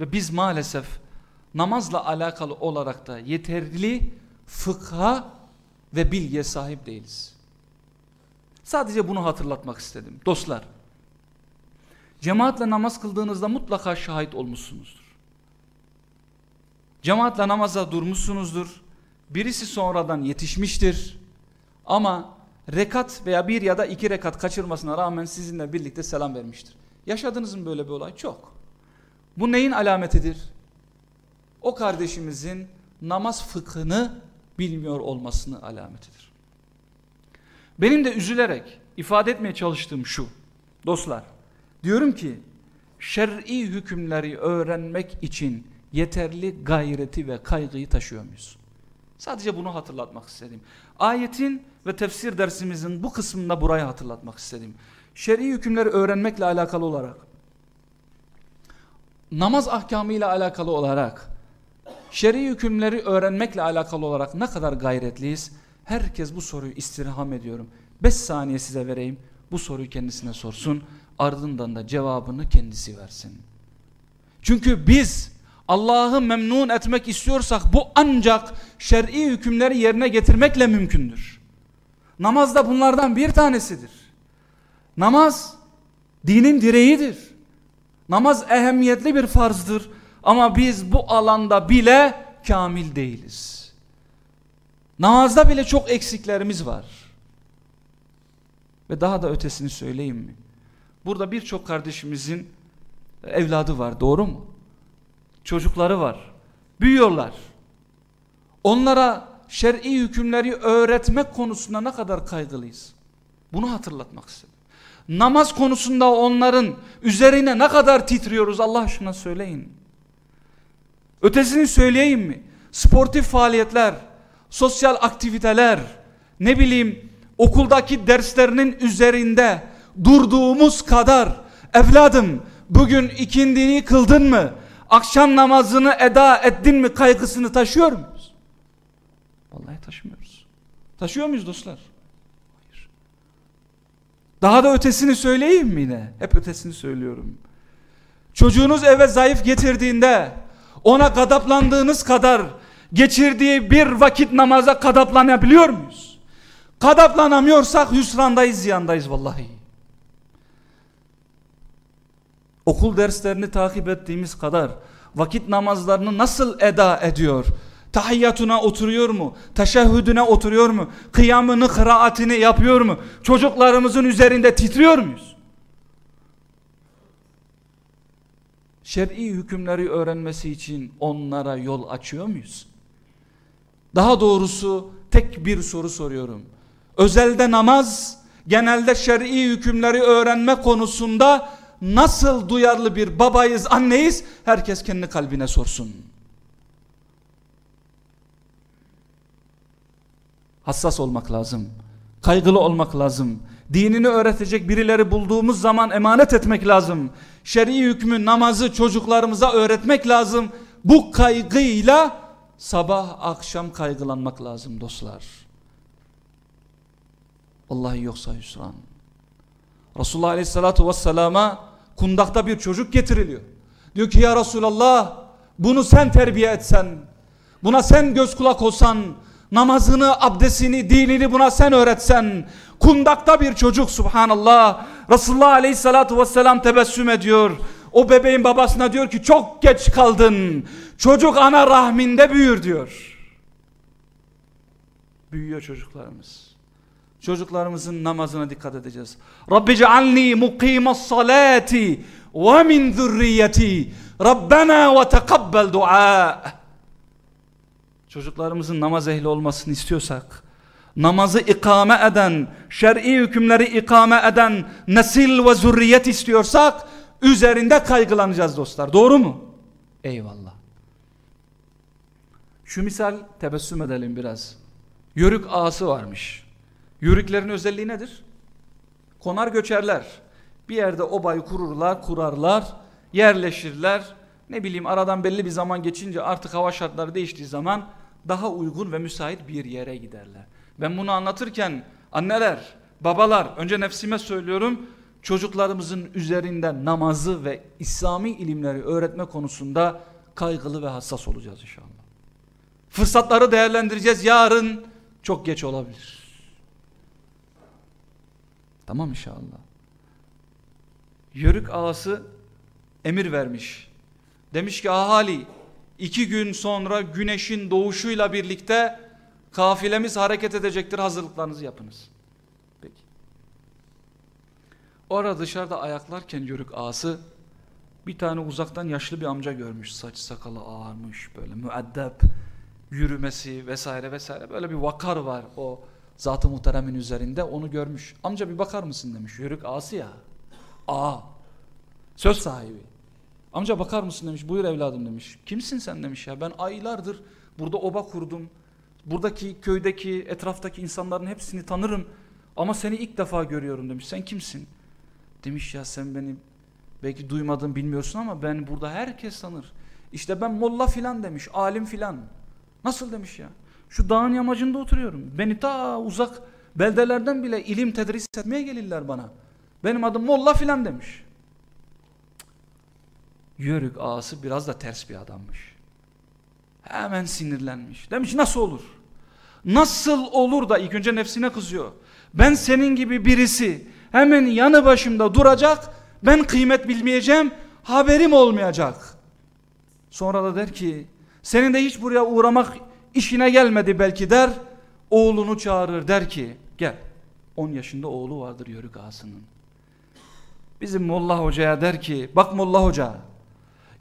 ve biz maalesef namazla alakalı olarak da yeterli fıkha ve bilgiye sahip değiliz. Sadece bunu hatırlatmak istedim. Dostlar, cemaatle namaz kıldığınızda mutlaka şahit olmuşsunuzdur. Cemaatle namaza durmuşsunuzdur. Birisi sonradan yetişmiştir. Ama rekat veya bir ya da iki rekat kaçırmasına rağmen sizinle birlikte selam vermiştir. Yaşadınız mı böyle bir olay? Çok. Bu neyin alametidir? O kardeşimizin namaz fıkhını bilmiyor olmasını alametidir. Benim de üzülerek ifade etmeye çalıştığım şu. Dostlar, diyorum ki şer'i hükümleri öğrenmek için yeterli gayreti ve kaygıyı taşıyor muyuz? Sadece bunu hatırlatmak istedim. Ayetin ve tefsir dersimizin bu kısmında burayı hatırlatmak istedim. Şer'i hükümleri öğrenmekle alakalı olarak, namaz ahkamıyla alakalı olarak, şer'i hükümleri öğrenmekle alakalı olarak ne kadar gayretliyiz? Herkes bu soruyu istirham ediyorum. 5 saniye size vereyim. Bu soruyu kendisine sorsun. Ardından da cevabını kendisi versin. Çünkü biz Allah'ı memnun etmek istiyorsak bu ancak şer'i hükümleri yerine getirmekle mümkündür. Namaz da bunlardan bir tanesidir. Namaz dinin direğidir. Namaz ehemmiyetli bir farzdır. Ama biz bu alanda bile kamil değiliz. Namazda bile çok eksiklerimiz var. Ve daha da ötesini söyleyeyim mi? Burada birçok kardeşimizin evladı var doğru mu? Çocukları var. Büyüyorlar. Onlara şer'i hükümleri öğretmek konusunda ne kadar kaygılıyız? Bunu hatırlatmak istedim. Namaz konusunda onların üzerine ne kadar titriyoruz Allah aşkına söyleyin. Ötesini söyleyeyim mi? Sportif faaliyetler, sosyal aktiviteler, ne bileyim okuldaki derslerinin üzerinde durduğumuz kadar evladım bugün ikindini kıldın mı? Akşam namazını eda ettin mi kaygısını taşıyor muyuz? Vallahi taşımıyoruz. Taşıyor muyuz dostlar? Hayır. Daha da ötesini söyleyeyim mi yine? Hep ötesini söylüyorum. Çocuğunuz eve zayıf getirdiğinde ona gadaplandığınız kadar geçirdiği bir vakit namaza kadaplanabiliyor muyuz? Kadaplanamıyorsak hüsrandayız, ziyandayız vallahi. Okul derslerini takip ettiğimiz kadar vakit namazlarını nasıl eda ediyor? Tahiyyatuna oturuyor mu? Teşehhüdüne oturuyor mu? Kıyamını, kıraatini yapıyor mu? Çocuklarımızın üzerinde titriyor muyuz? Şer'i hükümleri öğrenmesi için onlara yol açıyor muyuz? Daha doğrusu tek bir soru soruyorum. Özelde namaz, genelde şer'i hükümleri öğrenme konusunda nasıl duyarlı bir babayız, anneyiz? Herkes kendi kalbine sorsun. Hassas olmak lazım. Kaygılı olmak lazım. Dinini öğretecek birileri bulduğumuz zaman emanet etmek lazım. Şer'i hükmü namazı çocuklarımıza öğretmek lazım. Bu kaygıyla sabah akşam kaygılanmak lazım dostlar. Vallahi yoksa hüsran. Resulullah Aleyhisselatü Vesselam'a kundakta bir çocuk getiriliyor. Diyor ki ya Resulallah bunu sen terbiye etsen, buna sen göz kulak olsan, namazını, abdestini, dinini buna sen öğretsen, kundakta bir çocuk subhanallah, Resulullah Aleyhisselatü Vesselam tebessüm ediyor. O bebeğin babasına diyor ki çok geç kaldın. Çocuk ana rahminde büyür diyor. Büyüyor çocuklarımız. Çocuklarımızın namazına dikkat edeceğiz. Rabbi cealni mukimas salati ve min zürriyeti. Rabbena ve tekabbel dua. Çocuklarımızın namaz ehli olmasını istiyorsak, namazı ikame eden, şer'i hükümleri ikame eden nesil ve zürriyet istiyorsak, üzerinde kaygılanacağız dostlar. Doğru mu? Eyvallah. Şu misal tebessüm edelim biraz. Yörük ağası varmış. Yörüklerin özelliği nedir? Konar göçerler. Bir yerde obayı kururlar, kurarlar, yerleşirler. Ne bileyim aradan belli bir zaman geçince artık hava şartları değiştiği zaman daha uygun ve müsait bir yere giderler. Ben bunu anlatırken anneler, babalar önce nefsime söylüyorum çocuklarımızın üzerinde namazı ve İslami ilimleri öğretme konusunda kaygılı ve hassas olacağız inşallah. Fırsatları değerlendireceğiz yarın çok geç olabilir. Tamam inşallah. Yörük ağası emir vermiş. Demiş ki ahali İki gün sonra güneşin doğuşuyla birlikte kafilemiz hareket edecektir hazırlıklarınızı yapınız. Peki. Orada dışarıda ayaklarken yörük ağası bir tane uzaktan yaşlı bir amca görmüş. Saç sakalı ağarmış böyle müeddep yürümesi vesaire vesaire böyle bir vakar var o zatı muhteremin üzerinde onu görmüş. Amca bir bakar mısın demiş. Yörük ağası ya. Ağa. Söz sahibi. Amca bakar mısın demiş. Buyur evladım demiş. Kimsin sen demiş ya. Ben aylardır burada oba kurdum. Buradaki köydeki etraftaki insanların hepsini tanırım. Ama seni ilk defa görüyorum demiş. Sen kimsin? Demiş ya sen beni belki duymadın bilmiyorsun ama ben burada herkes tanır. İşte ben molla filan demiş. Alim filan. Nasıl demiş ya. Şu dağın yamacında oturuyorum. Beni ta uzak beldelerden bile ilim tedris etmeye gelirler bana. Benim adım molla filan demiş. Yörük ağası biraz da ters bir adammış. Hemen sinirlenmiş. Demiş nasıl olur? Nasıl olur da ilk önce nefsine kızıyor. Ben senin gibi birisi hemen yanı başımda duracak. Ben kıymet bilmeyeceğim. Haberim olmayacak. Sonra da der ki senin de hiç buraya uğramak işine gelmedi belki der. Oğlunu çağırır der ki gel. 10 yaşında oğlu vardır Yörük ağasının. Bizim Molla Hoca'ya der ki bak Molla Hoca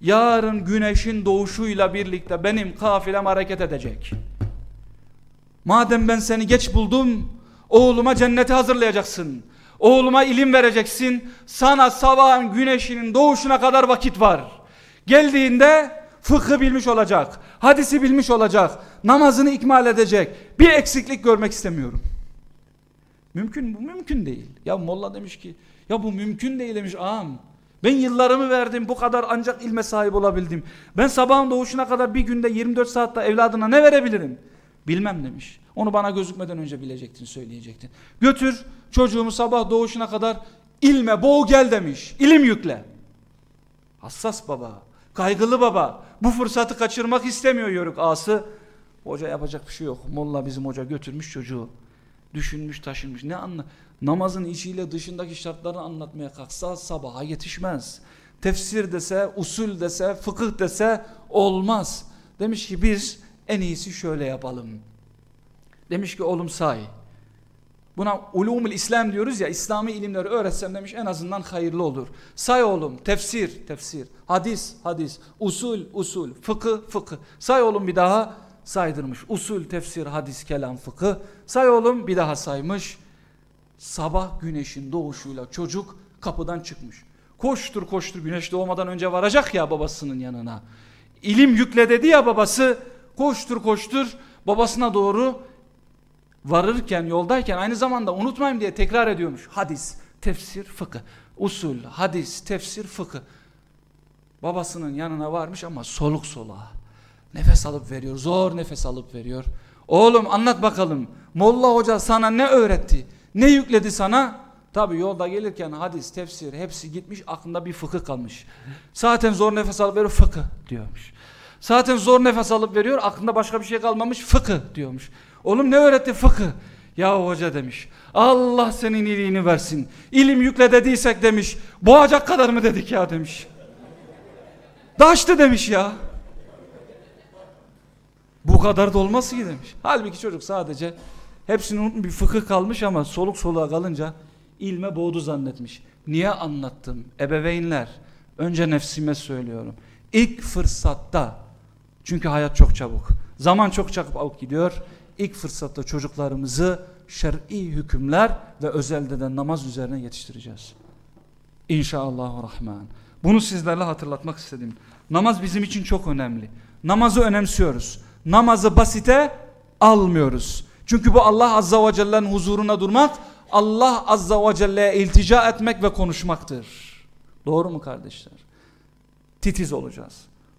yarın güneşin doğuşuyla birlikte benim kafilem hareket edecek. Madem ben seni geç buldum oğluma cenneti hazırlayacaksın. Oğluma ilim vereceksin. Sana sabahın güneşinin doğuşuna kadar vakit var. Geldiğinde fıkhı bilmiş olacak. Hadisi bilmiş olacak. Namazını ikmal edecek. Bir eksiklik görmek istemiyorum. Mümkün bu mümkün değil. Ya molla demiş ki ya bu mümkün değil demiş ağam. Ben yıllarımı verdim bu kadar ancak ilme sahip olabildim. Ben sabahın doğuşuna kadar bir günde 24 saatte evladına ne verebilirim? Bilmem demiş. Onu bana gözükmeden önce bilecektin söyleyecektin. Götür çocuğumu sabah doğuşuna kadar ilme boğ gel demiş. İlim yükle. Hassas baba. Kaygılı baba. Bu fırsatı kaçırmak istemiyor yörük ağası. Hoca yapacak bir şey yok. Molla bizim hoca götürmüş çocuğu. Düşünmüş taşınmış. Ne anla? Namazın içiyle dışındaki şartları anlatmaya kalksa sabaha yetişmez. Tefsir dese, usul dese, fıkıh dese olmaz. Demiş ki biz en iyisi şöyle yapalım. Demiş ki oğlum say. Buna ulumul İslam diyoruz ya İslami ilimleri öğretsem demiş en azından hayırlı olur. Say oğlum tefsir tefsir, hadis hadis, usul usul, fıkıh fıkıh. Say oğlum bir daha saydırmış. Usul, tefsir, hadis, kelam, fıkıh. Say oğlum bir daha saymış. Sabah güneşin doğuşuyla çocuk kapıdan çıkmış. Koştur koştur güneş doğmadan önce varacak ya babasının yanına. İlim yükle dedi ya babası. Koştur koştur babasına doğru varırken yoldayken aynı zamanda unutmayayım diye tekrar ediyormuş. Hadis, tefsir, fıkıh. Usul, hadis, tefsir, fıkıh. Babasının yanına varmış ama soluk soluğa. Nefes alıp veriyor. Zor nefes alıp veriyor. Oğlum anlat bakalım. Molla hoca sana ne öğretti? Ne yükledi sana? Tabi yolda gelirken hadis, tefsir hepsi gitmiş aklında bir fıkıh kalmış. Zaten zor nefes alıp veriyor fıkıh diyormuş. Zaten zor nefes alıp veriyor aklında başka bir şey kalmamış fıkıh diyormuş. Oğlum ne öğretti fıkıh? Ya hoca demiş Allah senin iyiliğini versin. İlim yükle dediysek demiş boğacak kadar mı dedik ya demiş. Daştı demiş ya. Bu kadar da olmaz ki demiş. Halbuki çocuk sadece hepsini unutmuş bir fıkıh kalmış ama soluk soluğa kalınca ilme boğdu zannetmiş. Niye anlattım? Ebeveynler önce nefsime söylüyorum. İlk fırsatta çünkü hayat çok çabuk. Zaman çok çabuk gidiyor. İlk fırsatta çocuklarımızı şer'i hükümler ve özelde de namaz üzerine yetiştireceğiz. İnşallahurrahman. Bunu sizlerle hatırlatmak istedim. Namaz bizim için çok önemli. Namazı önemsiyoruz namazı basite almıyoruz. Çünkü bu Allah Azza ve Celle'nin huzuruna durmak, Allah Azza ve Celle'ye iltica etmek ve konuşmaktır. Doğru mu kardeşler? Titiz olacağız.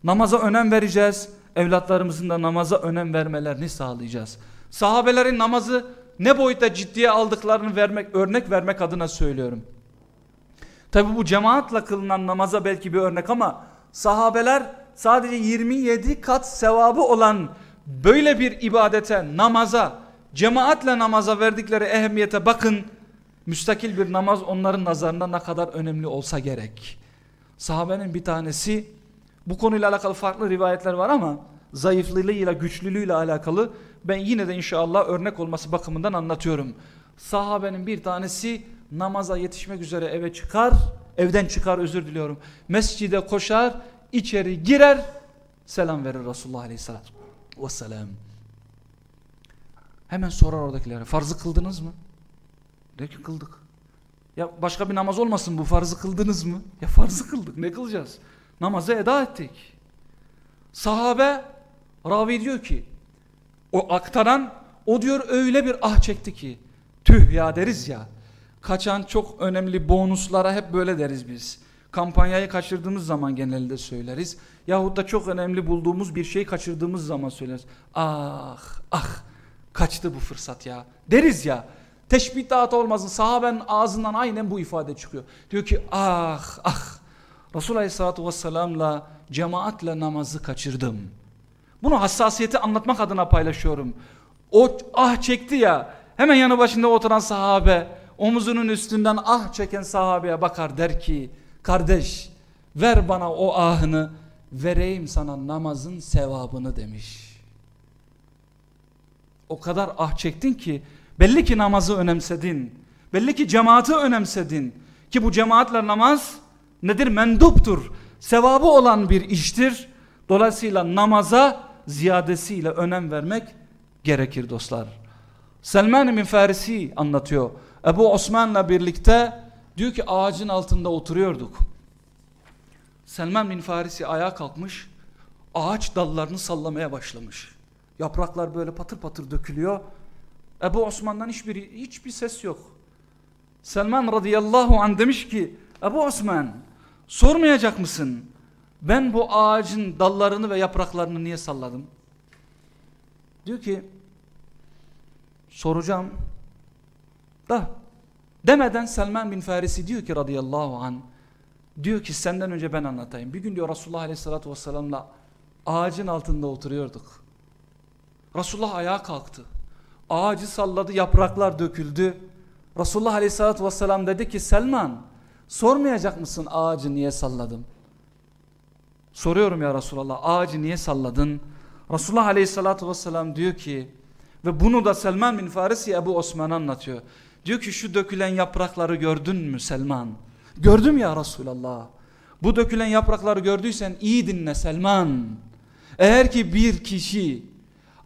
Namaza önem vereceğiz. Evlatlarımızın da namaza önem vermelerini sağlayacağız. Sahabelerin namazı ne boyutta ciddiye aldıklarını vermek, örnek vermek adına söylüyorum. Tabi bu cemaatle kılınan namaza belki bir örnek ama sahabeler sadece 27 kat sevabı olan böyle bir ibadete, namaza, cemaatle namaza verdikleri ehemmiyete bakın. Müstakil bir namaz onların nazarında ne kadar önemli olsa gerek. Sahabenin bir tanesi Bu konuyla alakalı farklı rivayetler var ama zayıflığıyla güçlülüğüyle alakalı ben yine de inşallah örnek olması bakımından anlatıyorum. Sahabenin bir tanesi namaza yetişmek üzere eve çıkar, evden çıkar özür diliyorum. Mescide koşar, içeri girer, selam verir Resulullah Aleyhisselatü Vesselam. Hemen sorar oradakilere farzı kıldınız mı? De ki kıldık. Ya başka bir namaz olmasın bu farzı kıldınız mı? Ya farzı kıldık ne kılacağız? Namazı eda ettik. Sahabe ravi diyor ki o aktaran o diyor öyle bir ah çekti ki tüh ya deriz ya. Kaçan çok önemli bonuslara hep böyle deriz biz. Kampanyayı kaçırdığımız zaman genelde söyleriz. Yahut da çok önemli bulduğumuz bir şey kaçırdığımız zaman söyleriz. Ah ah kaçtı bu fırsat ya deriz ya. Teşbih dağıtı olmasın sahabenin ağzından aynen bu ifade çıkıyor. Diyor ki ah ah Resul Aleyhisselatü Vesselam'la cemaatle namazı kaçırdım. Bunu hassasiyeti anlatmak adına paylaşıyorum. O ah çekti ya hemen yanı başında oturan sahabe omuzunun üstünden ah çeken sahabeye bakar der ki kardeş ver bana o ahını vereyim sana namazın sevabını demiş. O kadar ah çektin ki belli ki namazı önemsedin. Belli ki cemaati önemsedin. Ki bu cemaatle namaz nedir? Menduptur. Sevabı olan bir iştir. Dolayısıyla namaza ziyadesiyle önem vermek gerekir dostlar. Selman bin Farisi anlatıyor. Ebu Osman'la birlikte diyor ki ağacın altında oturuyorduk. Selman bin Farisi ayağa kalkmış. Ağaç dallarını sallamaya başlamış. Yapraklar böyle patır patır dökülüyor. Ebu Osman'dan hiçbir, hiçbir ses yok. Selman radıyallahu anh demiş ki Ebu Osman sormayacak mısın? Ben bu ağacın dallarını ve yapraklarını niye salladım? Diyor ki soracağım da demeden Selman bin Farisi diyor ki radıyallahu an diyor ki senden önce ben anlatayım. Bir gün diyor Resulullah aleyhissalatü vesselamla ağacın altında oturuyorduk. Resulullah ayağa kalktı. Ağacı salladı yapraklar döküldü. Resulullah aleyhissalatü vesselam dedi ki Selman sormayacak mısın ağacı niye salladım? Soruyorum ya Resulallah ağacı niye salladın? Resulullah aleyhissalatü vesselam diyor ki ve bunu da Selman bin Farisi Ebu Osman anlatıyor. Diyor ki şu dökülen yaprakları gördün mü Selman? Gördüm ya Resulallah. Bu dökülen yaprakları gördüysen iyi dinle Selman. Eğer ki bir kişi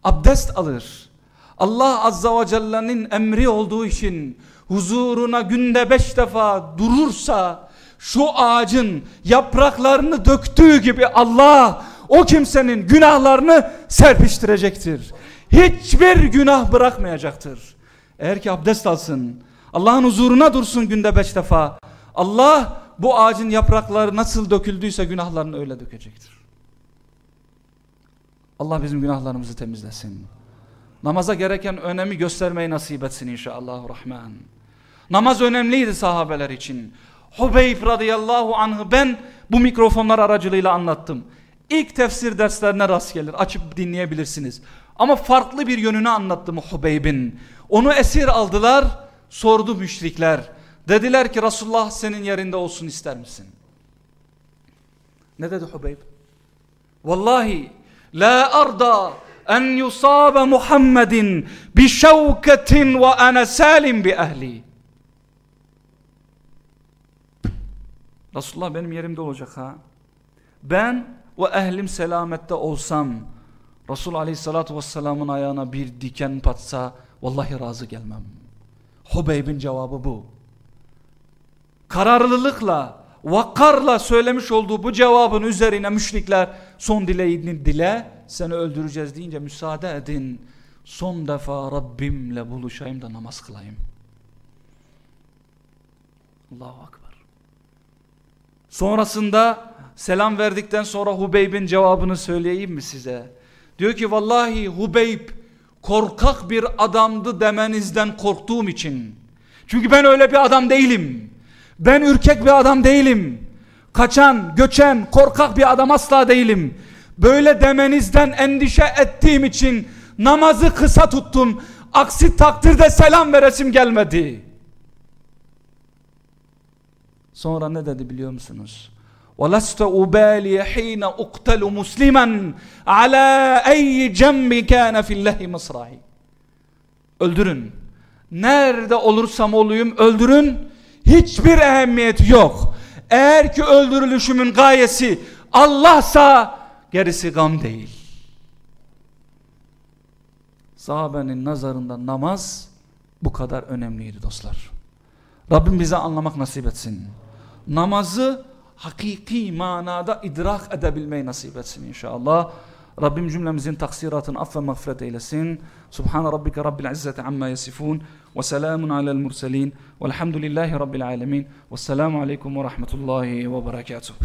abdest alır. Allah Azza ve Celle'nin emri olduğu için huzuruna günde beş defa durursa şu ağacın yapraklarını döktüğü gibi Allah o kimsenin günahlarını serpiştirecektir. Hiçbir günah bırakmayacaktır. Eğer ki abdest alsın, Allah'ın huzuruna dursun günde beş defa, Allah bu ağacın yaprakları nasıl döküldüyse günahlarını öyle dökecektir. Allah bizim günahlarımızı temizlesin. Namaza gereken önemi göstermeyi nasip etsin inşallah rahman. Namaz önemliydi sahabeler için. Hubeyb radıyallahu anh'ı ben bu mikrofonlar aracılığıyla anlattım. İlk tefsir derslerine rast gelir. Açıp dinleyebilirsiniz. Ama farklı bir yönünü anlattım Hubeyb'in. Onu esir aldılar. Sordu müşrikler. Dediler ki Resulullah senin yerinde olsun ister misin? Ne dedi Hubeyb? Vallahi la arda en yusabe Muhammedin bi şevketin ve ana salim bi ehli. Resulullah benim yerimde olacak ha. Ben ve ehlim selamette olsam Resul aleyhissalatü vesselamın ayağına bir diken patsa vallahi razı gelmem. Hubeyb'in cevabı bu. Kararlılıkla, vakarla söylemiş olduğu bu cevabın üzerine müşrikler son dileğini dile seni öldüreceğiz deyince müsaade edin. Son defa Rabbimle buluşayım da namaz kılayım. Allahu Akbar. Sonrasında selam verdikten sonra Hubeyb'in cevabını söyleyeyim mi size? Diyor ki vallahi Hubeyb korkak bir adamdı demenizden korktuğum için. Çünkü ben öyle bir adam değilim. Ben ürkek bir adam değilim. Kaçan, göçen, korkak bir adam asla değilim. Böyle demenizden endişe ettiğim için namazı kısa tuttum. Aksi takdirde selam veresim gelmedi. Sonra ne dedi biliyor musunuz? وَلَسْتَ أُبَالِيَ حِينَ أُقْتَلُ مُسْلِمًا عَلَى أَيِّ جَنْبِ كَانَ فِي اللَّهِ مَصْرَعِي Öldürün. Nerede olursam olayım öldürün. Hiçbir ehemmiyeti yok. Eğer ki öldürülüşümün gayesi Allah'sa gerisi gam değil. Sahabenin nazarında namaz bu kadar önemliydi dostlar. Rabbim bize anlamak nasip etsin. namazı hakiki manada idrak edebilmeyi nasip etsin inşallah. Rabbim cümlemizin taksiratını aff ve mağfiret eylesin. Subhan rabbike rabbil izzati amma yasifun ve selamun alel murselin velhamdülillahi rabbil alemin. Vesselamu aleyküm ve rahmetullahi ve berekatuhu.